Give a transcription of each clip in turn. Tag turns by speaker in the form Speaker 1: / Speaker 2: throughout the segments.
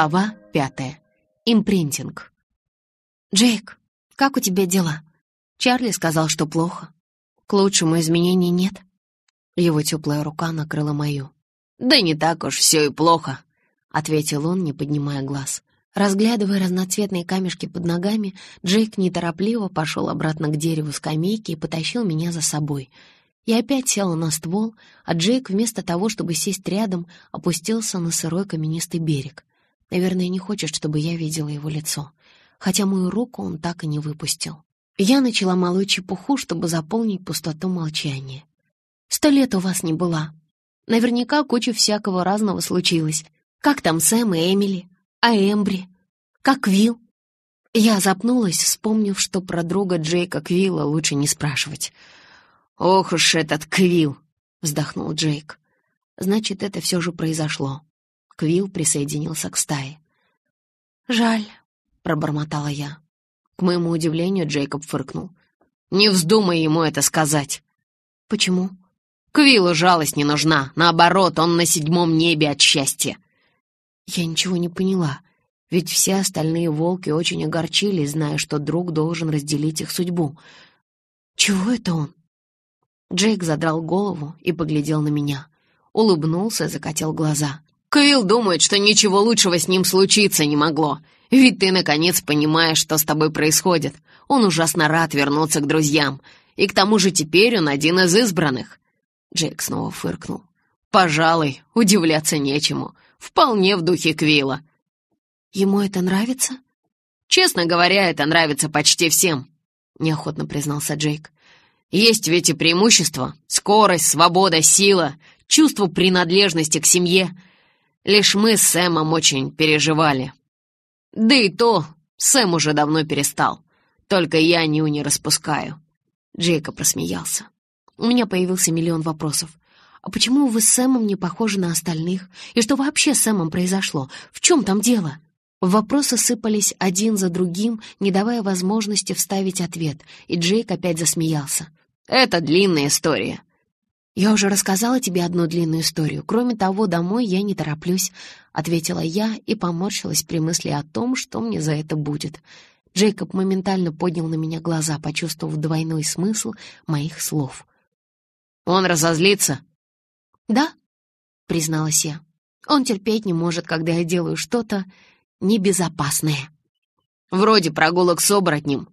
Speaker 1: Глава пятая. Импринтинг. «Джейк, как у тебя дела?» Чарли сказал, что плохо. К лучшему изменений нет. Его теплая рука накрыла мою.
Speaker 2: «Да не так уж все и плохо», — ответил он, не поднимая глаз.
Speaker 1: Разглядывая разноцветные камешки под ногами, Джейк неторопливо пошел обратно к дереву скамейки и потащил меня за собой. Я опять села на ствол, а Джейк вместо того, чтобы сесть рядом, опустился на сырой каменистый берег. Наверное, не хочет, чтобы я видела его лицо, хотя мою руку он так и не выпустил. Я начала молоть чепуху, чтобы заполнить пустоту молчания. «Сто лет у вас не была. Наверняка куча всякого разного случилось. Как там Сэм и Эмили? А Эмбри? Как Вил?» Я запнулась, вспомнив, что про друга Джейка Квилла лучше не спрашивать.
Speaker 2: «Ох уж этот Квилл!» — вздохнул Джейк.
Speaker 1: «Значит, это все же произошло». Квилл присоединился к стае. «Жаль», — пробормотала я. К моему удивлению, Джейкоб фыркнул.
Speaker 2: «Не вздумай ему это сказать!»
Speaker 1: «Почему?»
Speaker 2: «Квиллу жалость не нужна. Наоборот, он на седьмом небе от счастья».
Speaker 1: Я ничего не поняла, ведь все остальные волки очень огорчились, зная, что друг должен разделить их судьбу. «Чего это он?» Джейк задрал голову и поглядел на меня. Улыбнулся, закатил глаза.
Speaker 2: «Квилл думает, что ничего лучшего с ним случиться не могло. Ведь ты, наконец, понимаешь, что с тобой происходит. Он ужасно рад вернуться к друзьям. И к тому же теперь он один из избранных».
Speaker 1: Джейк снова фыркнул.
Speaker 2: «Пожалуй, удивляться нечему. Вполне в духе Квилла».
Speaker 1: «Ему это нравится?»
Speaker 2: «Честно говоря, это нравится почти всем», — неохотно признался Джейк. «Есть ведь и преимущества. Скорость, свобода, сила, чувство принадлежности к семье. Лишь мы с Сэмом очень переживали. Да и то, Сэм уже давно перестал. Только я ню не распускаю».
Speaker 1: Джейкоб рассмеялся. У меня появился миллион вопросов. «А почему вы с Сэмом не похожи на остальных? И что вообще с Сэмом произошло? В чем там дело?» Вопросы сыпались один за другим, не давая возможности вставить ответ, и Джейк опять засмеялся.
Speaker 2: «Это длинная история».
Speaker 1: «Я уже рассказала тебе одну длинную историю. Кроме того, домой я не тороплюсь», — ответила я и поморщилась при мысли о том, что мне за это будет. Джейкоб моментально поднял на меня глаза, почувствовав двойной смысл моих слов.
Speaker 2: «Он разозлится?»
Speaker 1: «Да», — призналась я. «Он терпеть не может, когда я делаю что-то небезопасное».
Speaker 2: «Вроде прогулок с оборотнем».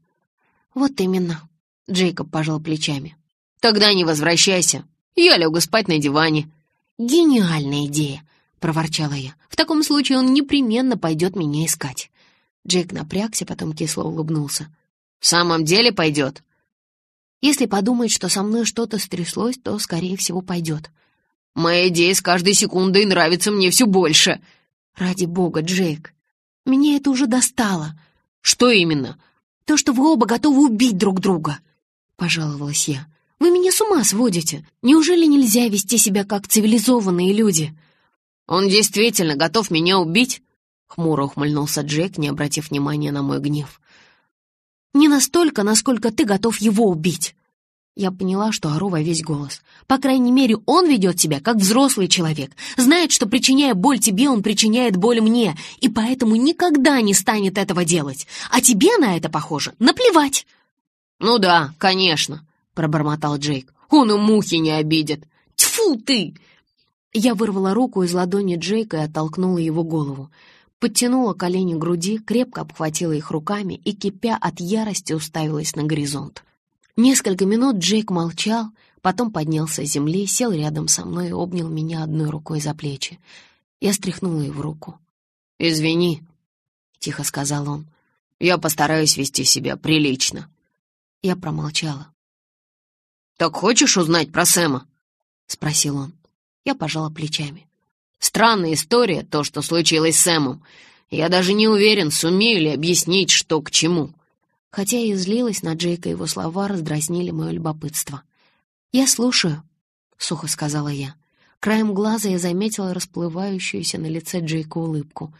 Speaker 1: «Вот именно», — Джейкоб пожал плечами.
Speaker 2: «Тогда не возвращайся. Я лягу спать на диване».
Speaker 1: «Гениальная идея», — проворчала я. «В таком случае он непременно пойдет меня искать». Джейк напрягся, потом кисло улыбнулся.
Speaker 2: «В самом деле пойдет?»
Speaker 1: «Если подумает, что со мной что-то стряслось, то, скорее всего, пойдет».
Speaker 2: «Моя идея с каждой секундой нравится мне все больше».
Speaker 1: «Ради бога, Джейк, меня это уже достало».
Speaker 2: «Что именно?»
Speaker 1: «То, что вы оба готовы убить друг друга», — пожаловалась я. «Вы меня с ума сводите. Неужели нельзя вести себя как цивилизованные люди?»
Speaker 2: «Он действительно готов меня убить?» — хмуро ухмыльнулся Джек, не обратив внимания на мой гнев.
Speaker 1: «Не настолько, насколько ты готов его убить!» Я поняла, что ору во весь голос. По крайней мере, он ведет себя как взрослый человек. Знает, что, причиняя боль тебе, он причиняет боль мне, и поэтому никогда не станет этого делать. А тебе на это, похоже, наплевать.
Speaker 2: «Ну да, конечно», — пробормотал Джейк. «Он и мухи не обидит». «Тьфу ты!»
Speaker 1: Я вырвала руку из ладони Джейка и оттолкнула его голову. Подтянула колени к груди, крепко обхватила их руками и, кипя от ярости, уставилась на горизонт. Несколько минут Джейк молчал, потом поднялся с земли, сел рядом со мной и обнял меня одной рукой за плечи. Я стряхнула его руку.
Speaker 2: «Извини», — тихо сказал он. «Я постараюсь вести себя прилично».
Speaker 1: Я промолчала.
Speaker 2: «Так хочешь узнать про Сэма?»
Speaker 1: — спросил он. Я пожала плечами.
Speaker 2: «Странная история, то, что случилось с Сэмом. Я даже не уверен, сумею ли объяснить, что к чему».
Speaker 1: Хотя и злилась на Джейка, его слова раздразнили мое любопытство. «Я слушаю», — сухо сказала я. Краем глаза я заметила расплывающуюся на лице Джейка улыбку.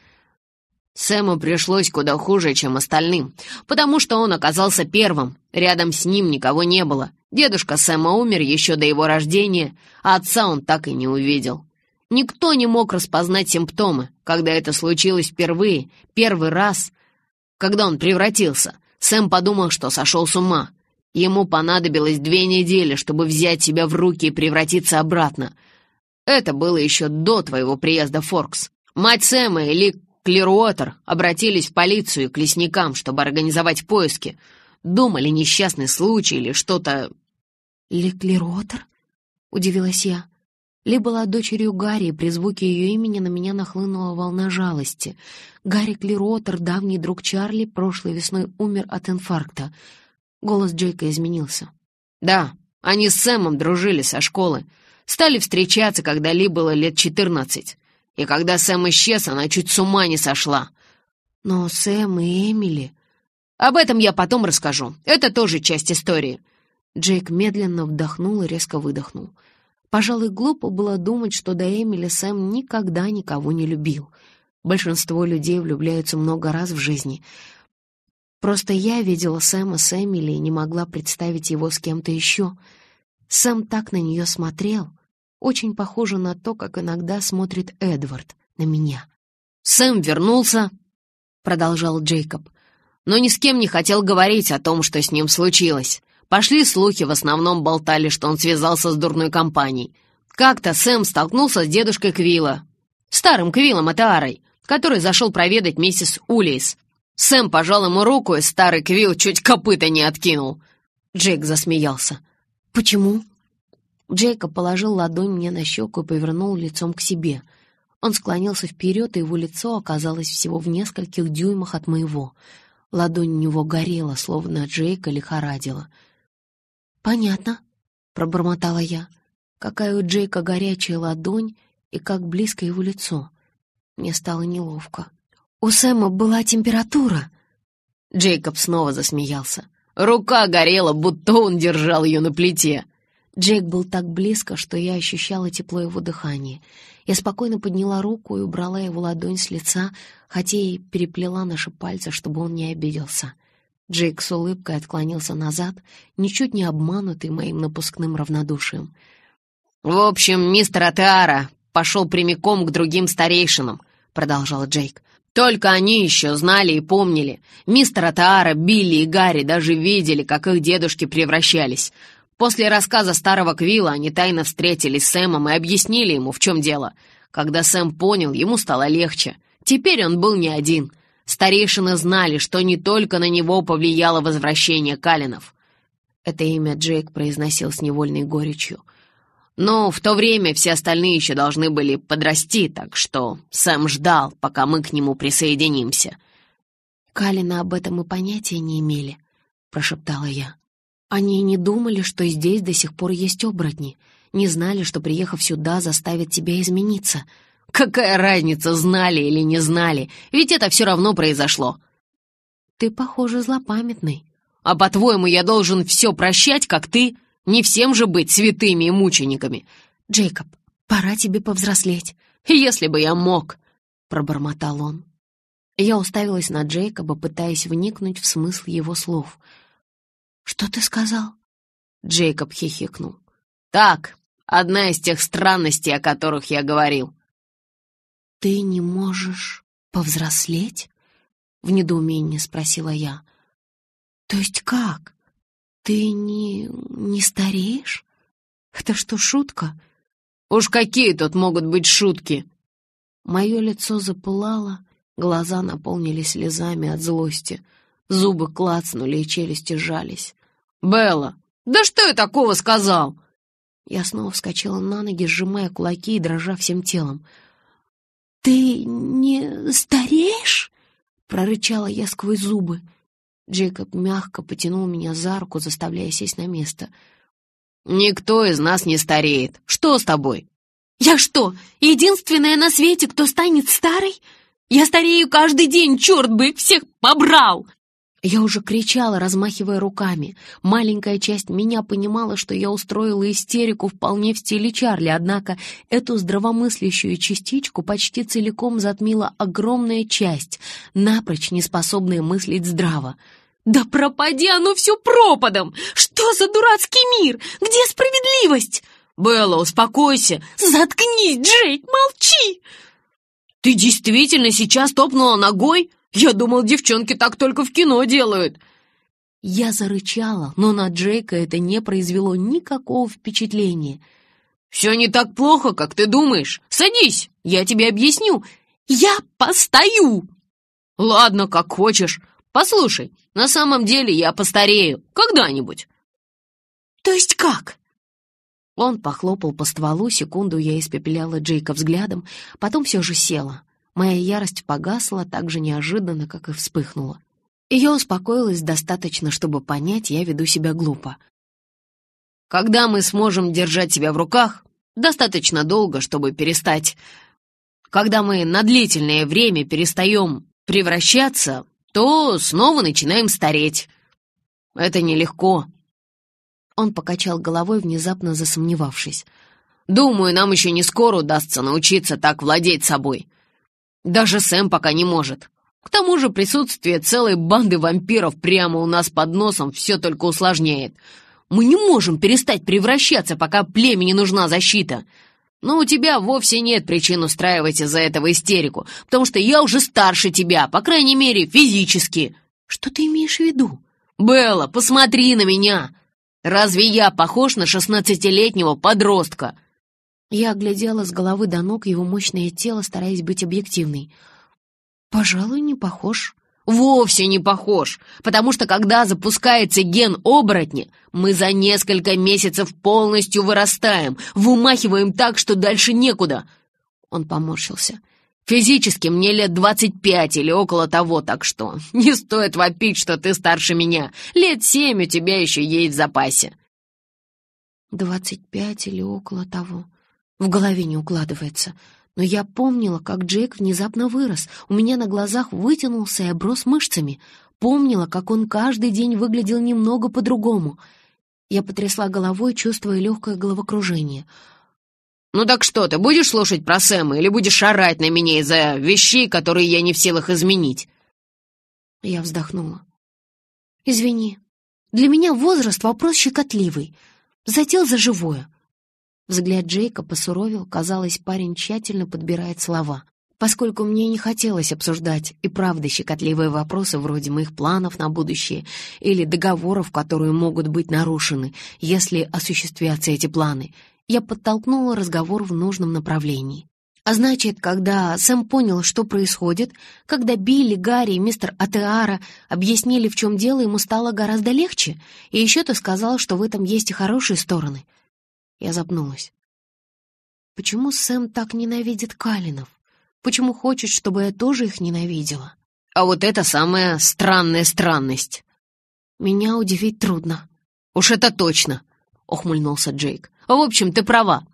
Speaker 2: Сэму пришлось куда хуже, чем остальным, потому что он оказался первым. Рядом с ним никого не было. Дедушка Сэма умер еще до его рождения, а отца он так и не увидел. Никто не мог распознать симптомы. Когда это случилось впервые, первый раз, когда он превратился, Сэм подумал, что сошел с ума. Ему понадобилось две недели, чтобы взять себя в руки и превратиться обратно. Это было еще до твоего приезда Форкс. Мать Сэма и Клируотер обратились в полицию и к лесникам, чтобы организовать поиски. Думали, несчастный случай или что-то...
Speaker 1: «Ли Клируотер?» — удивилась я. Ли была дочерью Гарри, и при звуке ее имени на меня нахлынула волна жалости. Гарри Клируотер, давний друг Чарли, прошлой весной умер от инфаркта. Голос Джейка изменился.
Speaker 2: «Да, они с Сэмом дружили со школы. Стали встречаться, когда Ли было лет четырнадцать. И когда Сэм исчез, она чуть с ума не сошла.
Speaker 1: Но Сэм и Эмили...
Speaker 2: Об этом я потом расскажу. Это тоже часть истории».
Speaker 1: Джейк медленно вдохнул и резко выдохнул. Пожалуй, глупо было думать, что до Эмили Сэм никогда никого не любил. Большинство людей влюбляются много раз в жизни. Просто я видела Сэма с Эмили и не могла представить его с кем-то еще. Сэм так на нее смотрел. Очень похоже на то, как иногда смотрит Эдвард на меня.
Speaker 2: «Сэм вернулся», — продолжал Джейкоб, «но ни с кем не хотел говорить о том, что с ним случилось. Пошли слухи, в основном болтали, что он связался с дурной компанией. Как-то Сэм столкнулся с дедушкой Квилла, старым Квиллом Атаарой, который зашел проведать миссис Улейс. Сэм пожал ему руку, и старый Квилл чуть копыта не откинул. Джейк засмеялся.
Speaker 1: «Почему?» Джейкоб положил ладонь мне на щеку и повернул лицом к себе. Он склонился вперед, и его лицо оказалось всего в нескольких дюймах от моего. Ладонь у него горела, словно Джейка лихорадила. «Понятно», — пробормотала я. «Какая у Джейка горячая ладонь и как близко его лицо». Мне стало неловко. «У Сэма была температура!»
Speaker 2: Джейкоб снова засмеялся. Рука горела, будто он держал ее на плите.
Speaker 1: Джейк был так близко, что я ощущала тепло его дыхания. Я спокойно подняла руку и убрала его ладонь с лица, хотя и переплела наши пальцы, чтобы он не обиделся. Джейк с улыбкой отклонился назад, ничуть не обманутый моим напускным равнодушием.
Speaker 2: «В общем, мистер Атеара пошел прямиком к другим старейшинам», — продолжал Джейк. «Только они еще знали и помнили. Мистер Атеара, Билли и Гарри даже видели, как их дедушки превращались. После рассказа старого Квилла они тайно встретились с Сэмом и объяснили ему, в чем дело. Когда Сэм понял, ему стало легче. Теперь он был не один. Старейшины знали, что не только на него повлияло возвращение Калинов. Это имя Джейк произносил с невольной горечью. Но в то время все остальные еще должны были подрасти, так что Сэм ждал, пока мы к нему присоединимся.
Speaker 1: «Калина об этом и понятия не имели», — прошептала я. «Они не думали, что здесь до сих пор есть оборотни, не знали, что, приехав сюда, заставят тебя измениться».
Speaker 2: Какая разница, знали или не знали, ведь это все равно произошло.
Speaker 1: Ты, похоже, злопамятный.
Speaker 2: А по-твоему, я должен все прощать, как ты? Не всем же быть святыми и мучениками.
Speaker 1: Джейкоб, пора тебе повзрослеть.
Speaker 2: Если бы я мог, —
Speaker 1: пробормотал он. Я уставилась на Джейкоба, пытаясь вникнуть в смысл его слов. «Что ты сказал?»
Speaker 2: Джейкоб хихикнул. «Так, одна из тех странностей, о которых я говорил.
Speaker 1: «Ты не можешь повзрослеть?» — в недоумении спросила я. «То есть как? Ты не... не стареешь? Это что, шутка?»
Speaker 2: «Уж какие тут могут быть шутки?»
Speaker 1: Мое лицо запылало, глаза наполнились слезами от злости, зубы клацнули и челюсти сжались.
Speaker 2: «Белла, да что я такого сказал?»
Speaker 1: Я снова вскочила на ноги, сжимая кулаки и дрожа всем телом. «Ты не стареешь?» — прорычала я сквозь зубы. Джейкоб мягко потянул меня за руку, заставляя сесть на место.
Speaker 2: «Никто из нас не стареет. Что с тобой?»
Speaker 1: «Я что, единственная на свете, кто станет старой? Я старею каждый день, черт бы всех побрал!» Я уже кричала, размахивая руками. Маленькая часть меня понимала, что я устроила истерику вполне в стиле Чарли, однако эту здравомыслящую частичку почти целиком затмила огромная часть, напрочь неспособная мыслить здраво. «Да пропади оно все пропадом! Что за дурацкий мир? Где справедливость?»
Speaker 2: «Белла, успокойся!»
Speaker 1: «Заткнись, Джейк, молчи!»
Speaker 2: Ты действительно сейчас топнула ногой? Я думал, девчонки так только в кино делают!»
Speaker 1: Я зарычала, но на Джейка это не произвело никакого впечатления.
Speaker 2: «Все не так плохо, как ты думаешь. Садись, я тебе объясню. Я постою!» «Ладно, как хочешь. Послушай, на самом деле я постарею. Когда-нибудь».
Speaker 1: «То есть как?»
Speaker 2: Он похлопал по стволу, секунду я испепеляла Джейка взглядом, потом все же села. Моя ярость погасла так же неожиданно, как и вспыхнула. Ее успокоилась достаточно, чтобы понять, я веду себя глупо. Когда мы сможем держать себя в руках, достаточно долго, чтобы перестать... Когда мы на длительное время перестаем превращаться, то снова начинаем стареть. Это нелегко. Он покачал головой, внезапно засомневавшись. «Думаю, нам еще не скоро удастся научиться так владеть собой. Даже Сэм пока не может. К тому же присутствие целой банды вампиров прямо у нас под носом все только усложняет. Мы не можем перестать превращаться, пока племени нужна защита. Но у тебя вовсе нет причин устраивать из-за этого истерику, потому что я уже старше тебя, по крайней мере, физически.
Speaker 1: Что ты имеешь в виду?
Speaker 2: Белла, посмотри на меня. Разве я похож на шестнадцатилетнего подростка?»
Speaker 1: Я оглядела с головы до ног его мощное тело, стараясь быть объективной. «Пожалуй, не похож».
Speaker 2: «Вовсе не похож, потому что когда запускается ген оборотня, мы за несколько месяцев полностью вырастаем, вымахиваем так, что дальше некуда». Он поморщился. Физически мне лет двадцать пять или около того, так что не стоит вопить, что ты старше меня. Лет семь у тебя еще есть в запасе».
Speaker 1: «Двадцать пять или около того. В голове не укладывается. Но я помнила, как Джейк внезапно вырос. У меня на глазах вытянулся и оброс мышцами. Помнила, как он каждый день выглядел немного по-другому. Я потрясла головой, чувствуя легкое головокружение —
Speaker 2: «Ну так что, ты будешь слушать про Сэма или будешь орать на меня из-за вещей, которые я не в силах изменить?»
Speaker 1: Я вздохнула. «Извини, для меня возраст — вопрос щекотливый. Зател за живое». Взгляд Джейка посуровил, казалось, парень тщательно подбирает слова. Поскольку мне не хотелось обсуждать и правда щекотливые вопросы вроде моих планов на будущее или договоров, которые могут быть нарушены, если осуществятся эти планы, я подтолкнула разговор в нужном направлении. А значит, когда Сэм понял, что происходит, когда Билли, Гарри и мистер Атеара объяснили, в чем дело, ему стало гораздо легче, и еще ты сказал, что в этом есть и хорошие стороны. Я запнулась. Почему Сэм так ненавидит Калинов? Почему хочет, чтобы я тоже их ненавидела?
Speaker 2: А вот это самая странная странность.
Speaker 1: Меня удивить трудно.
Speaker 2: Уж это точно, ухмыльнулся Джейк. В общем, ты права.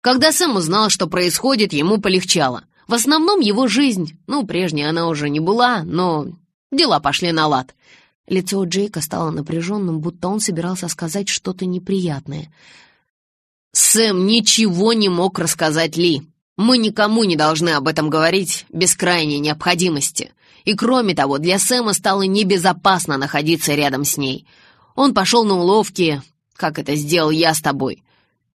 Speaker 2: Когда Сэм узнал, что происходит, ему полегчало. В основном его жизнь, ну, прежней она уже не была, но дела пошли на лад.
Speaker 1: Лицо Джейка стало напряженным, будто он собирался сказать что-то неприятное.
Speaker 2: Сэм ничего не мог рассказать Ли. Мы никому не должны об этом говорить без крайней необходимости. И кроме того, для Сэма стало небезопасно находиться рядом с ней. Он пошел на уловки, как это сделал я с тобой.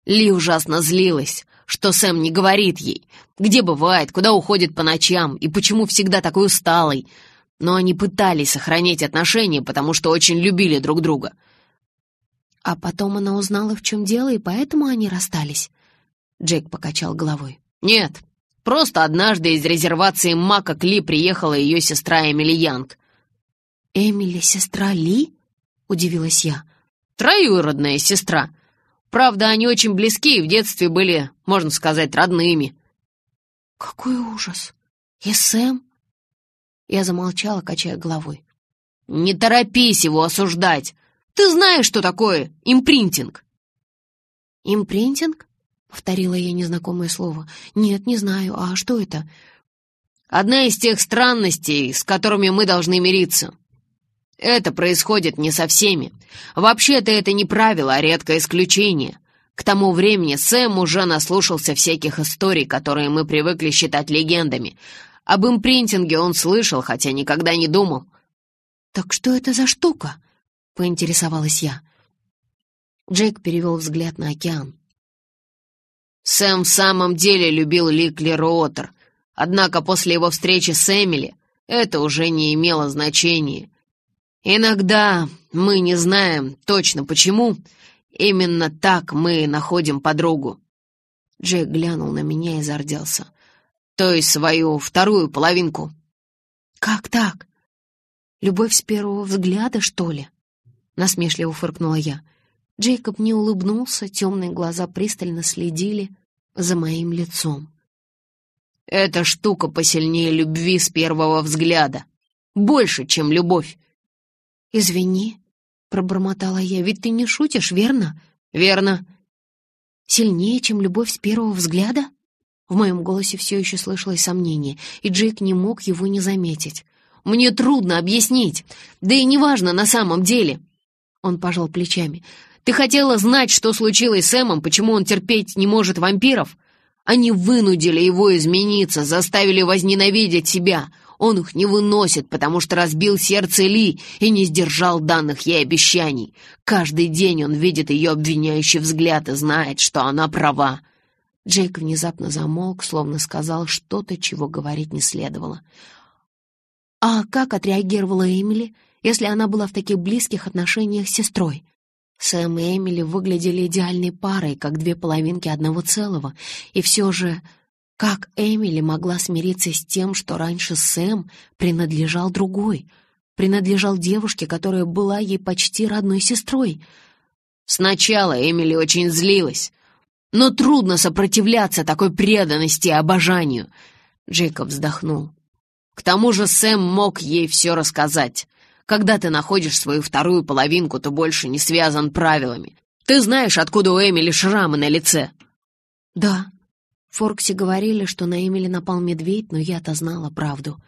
Speaker 2: Ли ужасно злилась, что Сэм не говорит ей, где бывает, куда уходит по ночам и почему всегда такой усталый. Но они пытались сохранить отношения, потому что очень любили друг друга.
Speaker 1: А потом она узнала, в чем дело, и поэтому они расстались. Джек покачал головой.
Speaker 2: «Нет, просто однажды из резервации Мака к Ли приехала ее сестра Эмили Янг».
Speaker 1: «Эмили сестра Ли?» — удивилась я.
Speaker 2: «Троюродная сестра. Правда, они очень близки и в детстве были, можно сказать, родными».
Speaker 1: «Какой ужас! И Сэм?» Я замолчала, качая головой.
Speaker 2: «Не торопись его осуждать! Ты знаешь, что такое импринтинг?»
Speaker 1: «Импринтинг?» — повторила я незнакомое слово. «Нет, не знаю. А что это?»
Speaker 2: «Одна из тех странностей, с которыми мы должны мириться. Это происходит не со всеми. Вообще-то это не правило, а редкое исключение. К тому времени Сэм уже наслушался всяких историй, которые мы привыкли считать легендами. Об импринтинге он слышал, хотя никогда не думал.
Speaker 1: «Так что это за штука?» — поинтересовалась я. Джейк перевел взгляд на океан.
Speaker 2: Сэм в самом деле любил Ли Клеруотер. Однако после его встречи с Эмили это уже не имело значения. Иногда мы не знаем точно почему, именно так мы находим подругу. Джек глянул на меня и зарделся. То есть свою вторую половинку.
Speaker 1: «Как так? Любовь с первого взгляда, что ли?» Насмешливо фыркнула я. Джейкоб не улыбнулся, темные глаза пристально следили за моим лицом.
Speaker 2: «Эта штука посильнее любви с первого взгляда. Больше, чем любовь».
Speaker 1: «Извини», — пробормотала я, — «ведь ты не шутишь, верно?»
Speaker 2: «Верно».
Speaker 1: «Сильнее, чем любовь с первого взгляда?» В моем голосе все еще слышалось сомнение, и Джейк не мог его не заметить.
Speaker 2: «Мне трудно объяснить, да и неважно на самом деле». Он пожал плечами. Ты хотела знать, что случилось с Эмом, почему он терпеть не может вампиров? Они вынудили его измениться, заставили возненавидеть себя. Он их не выносит, потому что разбил сердце Ли и не сдержал данных ей обещаний. Каждый день он видит ее обвиняющий взгляд и знает, что она права.
Speaker 1: Джейк внезапно замолк, словно сказал что-то, чего говорить не следовало. «А как отреагировала Эмили, если она была в таких близких отношениях с сестрой?» Сэм и Эмили выглядели идеальной парой, как две половинки одного целого, и все же... Как Эмили могла смириться с тем, что раньше Сэм принадлежал другой, принадлежал девушке, которая была ей почти родной сестрой?
Speaker 2: Сначала Эмили очень злилась, но трудно сопротивляться такой преданности и обожанию. Джейкоб вздохнул. К тому же Сэм мог ей все рассказать. Когда ты находишь свою вторую половинку, то больше не связан правилами. Ты знаешь, откуда у Эмили шрамы на лице?»
Speaker 1: «Да». Форкси говорили, что на Эмили напал медведь, но я-то знала правду.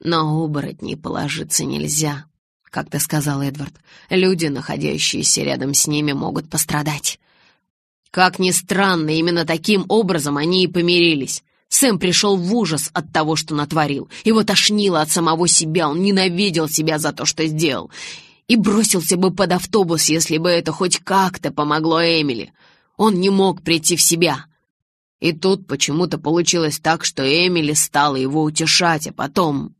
Speaker 2: «На оборотней положиться нельзя», — как ты сказал, Эдвард. «Люди, находящиеся рядом с ними, могут пострадать». Как ни странно, именно таким образом они и помирились. Сэм пришел в ужас от того, что натворил. Его тошнило от самого себя, он ненавидел себя за то, что сделал. И бросился бы под автобус, если бы это хоть как-то помогло Эмили. Он не мог прийти в себя. И тут почему-то получилось так, что Эмили стала его утешать, а потом...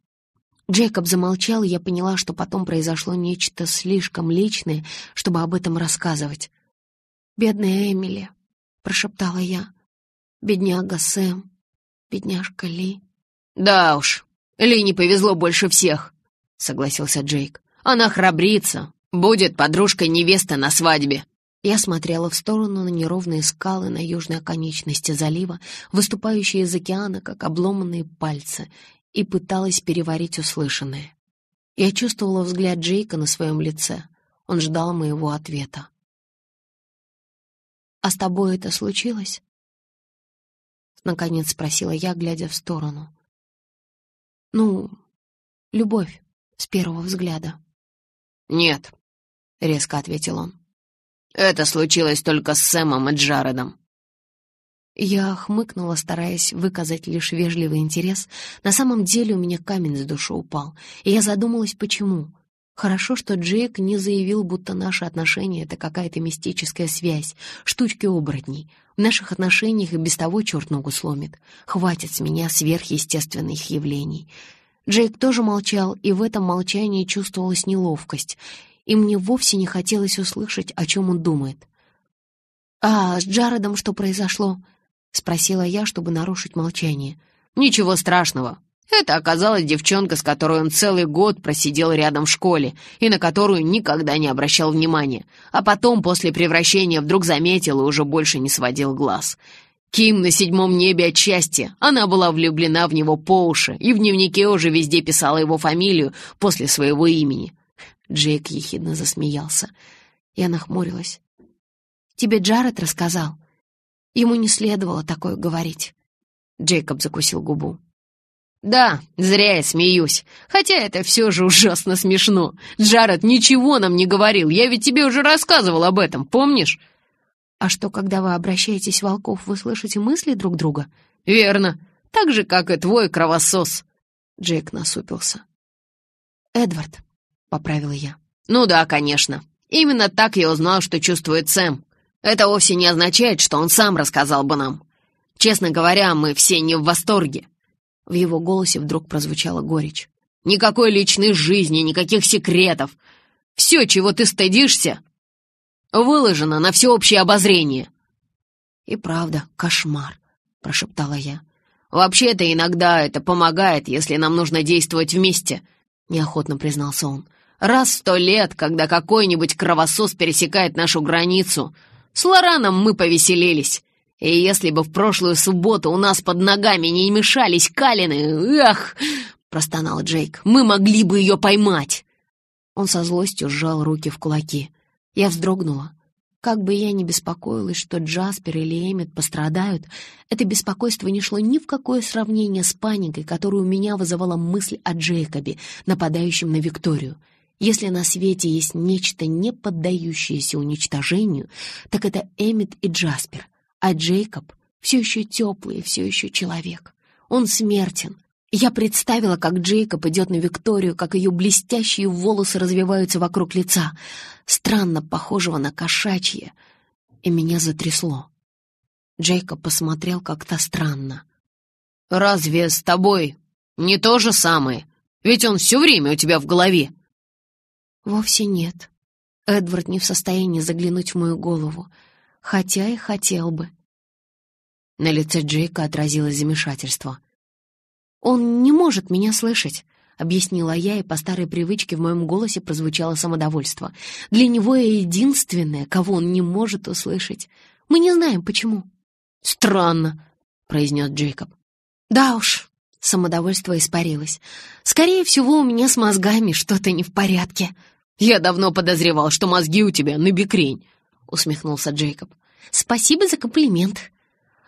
Speaker 1: Джейкоб замолчал, и я поняла, что потом произошло нечто слишком личное, чтобы об этом рассказывать. «Бедная Эмили», — прошептала я. «Бедняга Сэм» бедняжка Ли».
Speaker 2: «Да уж, Ли не повезло больше всех», — согласился Джейк. «Она храбрится, будет подружкой невесты на свадьбе».
Speaker 1: Я смотрела в сторону на неровные скалы на южной оконечности залива, выступающие из океана, как обломанные пальцы, и пыталась переварить услышанное. Я чувствовала взгляд Джейка на своем лице. Он ждал моего ответа. «А с тобой это случилось?» — наконец спросила я, глядя в сторону. «Ну, любовь с первого взгляда».
Speaker 2: «Нет», — резко ответил он. «Это случилось только с Сэмом и Джаредом».
Speaker 1: Я хмыкнула, стараясь выказать лишь вежливый интерес. На самом деле у меня камень с души упал, и я задумалась, почему. Хорошо, что Джейк не заявил, будто наши отношения — это какая-то мистическая связь, штучки оборотней. В наших отношениях и без того черт ногу сломит. Хватит с меня сверхъестественных явлений. Джейк тоже молчал, и в этом молчании чувствовалась неловкость, и мне вовсе не хотелось услышать, о чем он думает. «А с Джаредом что произошло?» — спросила я, чтобы нарушить молчание.
Speaker 2: «Ничего страшного. Это оказалась девчонка, с которой он целый год просидел рядом в школе и на которую никогда не обращал внимания, а потом после превращения вдруг заметил и уже больше не сводил глаз. Ким на седьмом небе от счастья. Она была влюблена в него по уши и в дневнике уже везде писала его фамилию после своего имени.
Speaker 1: Джейк ехидно засмеялся. Я нахмурилась. «Тебе Джаред рассказал? Ему не следовало такое говорить».
Speaker 2: Джейкоб закусил губу. «Да, зря я смеюсь. Хотя это все же ужасно смешно. Джаред ничего нам не говорил. Я ведь тебе уже рассказывал об этом, помнишь?»
Speaker 1: «А что, когда вы обращаетесь в волков, вы слышите мысли друг друга?»
Speaker 2: «Верно. Так же, как и твой кровосос».
Speaker 1: Джейк насупился. «Эдвард», — поправила я.
Speaker 2: «Ну да, конечно. Именно так я узнал, что чувствует Сэм. Это вовсе не означает, что он сам рассказал бы нам. Честно говоря, мы все не в восторге. В его голосе вдруг прозвучала горечь. «Никакой личной жизни, никаких секретов. Все, чего ты стыдишься, выложено на всеобщее обозрение».
Speaker 1: «И правда, кошмар», — прошептала я.
Speaker 2: «Вообще-то иногда это помогает, если нам нужно действовать вместе», — неохотно признался он. «Раз в сто лет, когда какой-нибудь кровосос пересекает нашу границу, с Лораном мы повеселились. И если бы в прошлую субботу у нас под ногами не мешались калины, эх!» — простонал Джейк. «Мы могли бы ее поймать!»
Speaker 1: Он со злостью сжал руки в кулаки. Я вздрогнула. Как бы я ни беспокоилась, что Джаспер или Эммет пострадают, это беспокойство не шло ни в какое сравнение с паникой, которую у меня вызывала мысль о Джейкобе, нападающем на Викторию. Если на свете есть нечто, не поддающееся уничтожению, так это Эммет и Джаспер, а Джейкоб все еще теплый все еще человек. Он смертен, я представила, как Джейкоб идет на Викторию, как ее блестящие волосы развиваются вокруг лица, странно похожего на кошачье, и меня затрясло. Джейкоб посмотрел как-то странно.
Speaker 2: «Разве с тобой не то же самое? Ведь он все время у тебя в голове».
Speaker 1: «Вовсе нет. Эдвард не в состоянии заглянуть в мою голову, хотя и хотел бы». На лице Джейка отразилось замешательство — «Он не может меня слышать», — объяснила я, и по старой привычке в моем голосе прозвучало самодовольство. «Для него я единственная, кого он не может услышать. Мы не знаем, почему».
Speaker 2: «Странно», — произнес Джейкоб.
Speaker 1: «Да уж», — самодовольство испарилось. «Скорее всего, у меня с мозгами что-то не в порядке».
Speaker 2: «Я давно подозревал, что мозги у тебя на бекрень», — усмехнулся Джейкоб.
Speaker 1: «Спасибо за комплимент».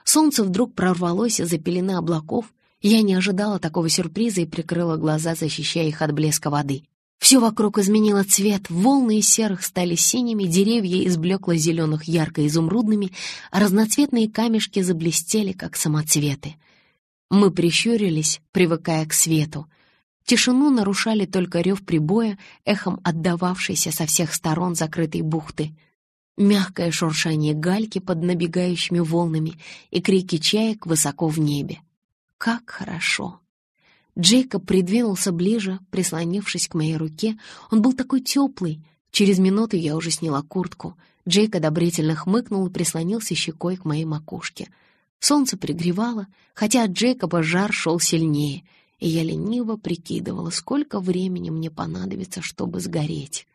Speaker 1: Солнце вдруг прорвалось из-за пелены облаков, я не ожидала такого сюрприза и прикрыла глаза, защищая их от блеска воды. Все вокруг изменило цвет, волны из серых стали синими, деревья из блекло-зеленых ярко-изумрудными, а разноцветные камешки заблестели, как самоцветы. Мы прищурились, привыкая к свету. Тишину нарушали только рев прибоя, эхом отдававшийся со всех сторон закрытой бухты. Мягкое шуршание гальки под набегающими волнами и крики чаек высоко в небе. Как хорошо! Джейкоб придвинулся ближе, прислонившись к моей руке. Он был такой теплый. Через минуту я уже сняла куртку. Джейк одобрительно хмыкнул и прислонился щекой к моей макушке. Солнце пригревало, хотя от Джейкоба жар шел сильнее, и я лениво прикидывала, сколько времени мне понадобится, чтобы сгореть.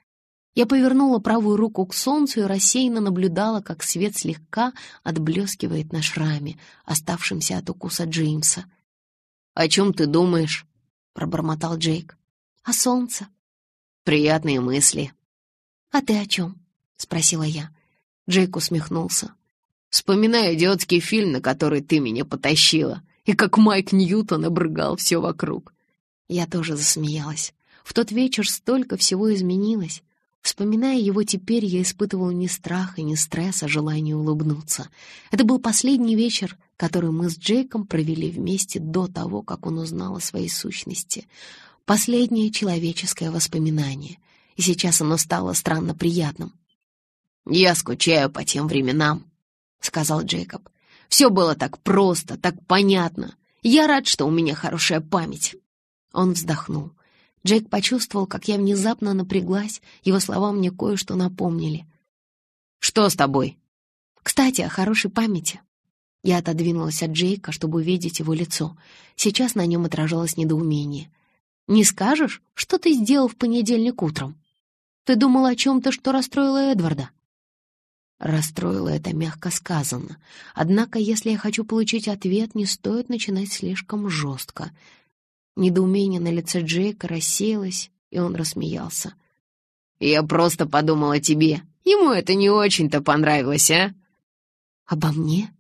Speaker 1: Я повернула правую руку к солнцу и рассеянно наблюдала, как свет слегка отблескивает на шраме, оставшемся от укуса Джеймса.
Speaker 2: «О чем ты думаешь?» — пробормотал Джейк.
Speaker 1: «О солнце».
Speaker 2: «Приятные мысли».
Speaker 1: «А ты о чем?» — спросила я. Джейк усмехнулся.
Speaker 2: «Вспоминаю идиотский фильм, на который ты меня потащила, и как Майк Ньютон обрыгал все вокруг».
Speaker 1: Я тоже засмеялась. В тот вечер столько всего изменилось. Вспоминая его теперь, я испытывала не страх и не стресс, а желание улыбнуться. Это был последний вечер, который мы с Джейком провели вместе до того, как он узнал о своей сущности. Последнее человеческое воспоминание. И сейчас оно стало странно приятным.
Speaker 2: «Я скучаю по тем временам», — сказал Джейкоб. «Все было так просто, так понятно. Я рад, что у меня хорошая память».
Speaker 1: Он вздохнул. Джейк почувствовал, как я внезапно напряглась, его слова мне кое-что напомнили.
Speaker 2: «Что с тобой?»
Speaker 1: «Кстати, о хорошей памяти». Я отодвинулась от Джейка, чтобы увидеть его лицо. Сейчас на нем отражалось недоумение. «Не скажешь, что ты сделал в понедельник утром? Ты думал о чем-то, что расстроило Эдварда?» Расстроило это мягко сказано. Однако, если я хочу получить ответ, не стоит начинать слишком жестко — Недоумение на лице Джейка рассеялось, и он рассмеялся.
Speaker 2: «Я просто подумал о тебе. Ему это не очень-то понравилось, а?»
Speaker 1: «Обо мне?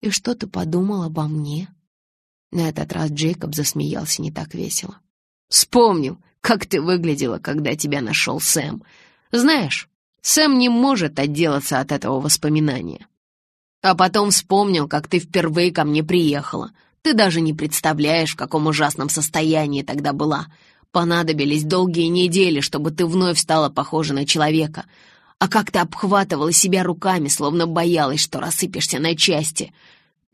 Speaker 1: И что ты подумал обо мне?» На этот раз Джейкоб засмеялся не так весело.
Speaker 2: «Вспомнил, как ты выглядела, когда тебя нашел Сэм. Знаешь, Сэм не может отделаться от этого воспоминания. А потом вспомнил, как ты впервые ко мне приехала, ты даже не представляешь, в каком ужасном состоянии тогда была. Понадобились долгие недели, чтобы ты вновь стала похожа на человека. А как ты обхватывала себя руками, словно боялась, что рассыпешься на части.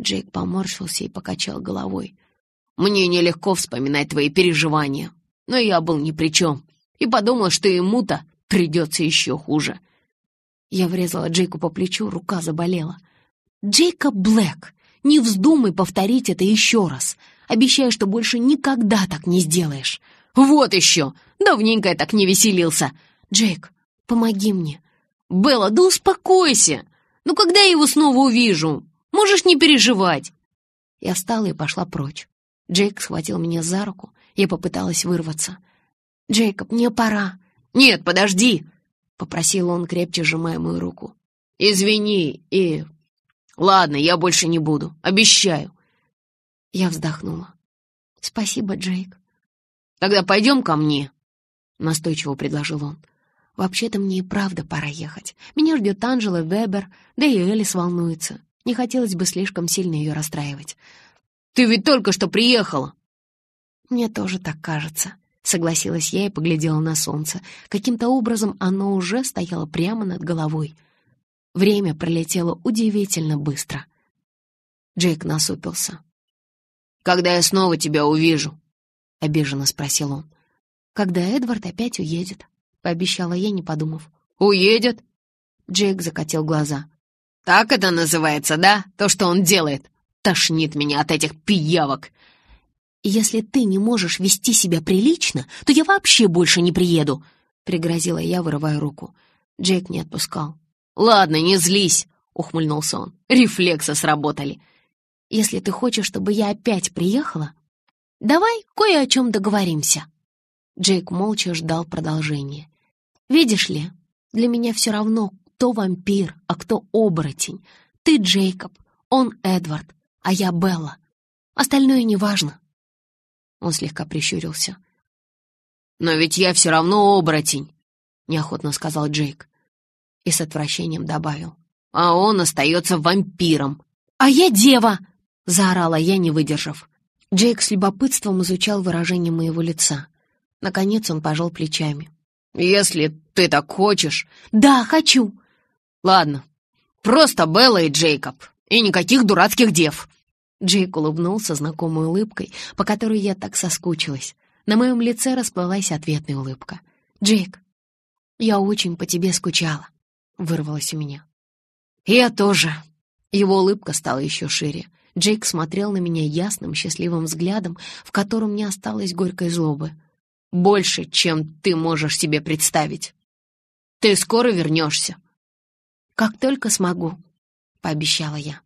Speaker 1: Джейк поморщился и покачал головой.
Speaker 2: Мне нелегко вспоминать твои переживания, но я был ни при чем и подумал, что ему-то придется еще хуже».
Speaker 1: Я врезала Джейку по плечу, рука заболела. «Джейкоб Блэк, не вздумай повторить это еще раз. Обещаю, что больше никогда так не сделаешь».
Speaker 2: «Вот еще! Давненько я так не веселился!»
Speaker 1: «Джейк, помоги мне!»
Speaker 2: «Белла, да успокойся! Ну когда я его снова увижу? Можешь не переживать!»
Speaker 1: Я встала и пошла прочь. Джейк схватил меня за руку. Я попыталась вырваться. «Джейкоб, мне пора!»
Speaker 2: «Нет, подожди!»
Speaker 1: — попросил он, крепче сжимая мою руку.
Speaker 2: «Извини и...» «Ладно, я больше не буду, обещаю».
Speaker 1: Я вздохнула. «Спасибо, Джейк».
Speaker 2: «Тогда пойдем ко мне», —
Speaker 1: настойчиво предложил он. «Вообще-то мне и правда пора ехать. Меня ждет Анжела Вебер, да и Элис волнуется. Не хотелось бы слишком сильно ее расстраивать».
Speaker 2: «Ты ведь только что приехала!»
Speaker 1: «Мне тоже так кажется», — согласилась я и поглядела на солнце. Каким-то образом оно уже стояло прямо над головой. Время пролетело удивительно быстро. Джейк насупился.
Speaker 2: «Когда я снова тебя увижу?»
Speaker 1: — обиженно спросил он. «Когда Эдвард опять уедет», — пообещала я, не подумав.
Speaker 2: «Уедет?»
Speaker 1: Джейк закатил глаза.
Speaker 2: «Так это называется, да? То, что он делает? Тошнит меня от этих пиявок!»
Speaker 1: «Если ты не можешь вести себя прилично, то я вообще больше не приеду», — пригрозила я, вырывая руку. Джейк не отпускал.
Speaker 2: «Ладно, не злись», — ухмыльнулся он. «Рефлексы сработали».
Speaker 1: «Если ты хочешь, чтобы я опять приехала, давай кое о чем договоримся». Джейк молча ждал продолжения. «Видишь ли, для меня все равно, кто вампир, а кто оборотень. Ты Джейкоб, он Эдвард, а я Белла. Остальное неважно». Он слегка прищурился.
Speaker 2: «Но ведь я все равно оборотень», — неохотно сказал Джейк.
Speaker 1: И с отвращением добавил.
Speaker 2: «А он остается вампиром».
Speaker 1: «А я дева!» — заорала я, не выдержав. Джейк с любопытством изучал выражение моего лица. Наконец он пожал плечами.
Speaker 2: «Если ты так хочешь...»
Speaker 1: «Да, хочу!»
Speaker 2: «Ладно, просто Белла и Джейкоб, и никаких дурацких дев!»
Speaker 1: Джейк улыбнулся знакомой улыбкой, по которой я так соскучилась. На моем лице расплылась ответная улыбка. «Джейк, я очень по тебе скучала», — вырвалось у меня.
Speaker 2: «Я тоже».
Speaker 1: Его улыбка стала еще шире. Джейк смотрел на меня ясным, счастливым взглядом, в котором не осталось горькой злобы.
Speaker 2: «Больше, чем ты можешь себе представить. Ты скоро вернешься».
Speaker 1: «Как только смогу», — пообещала я.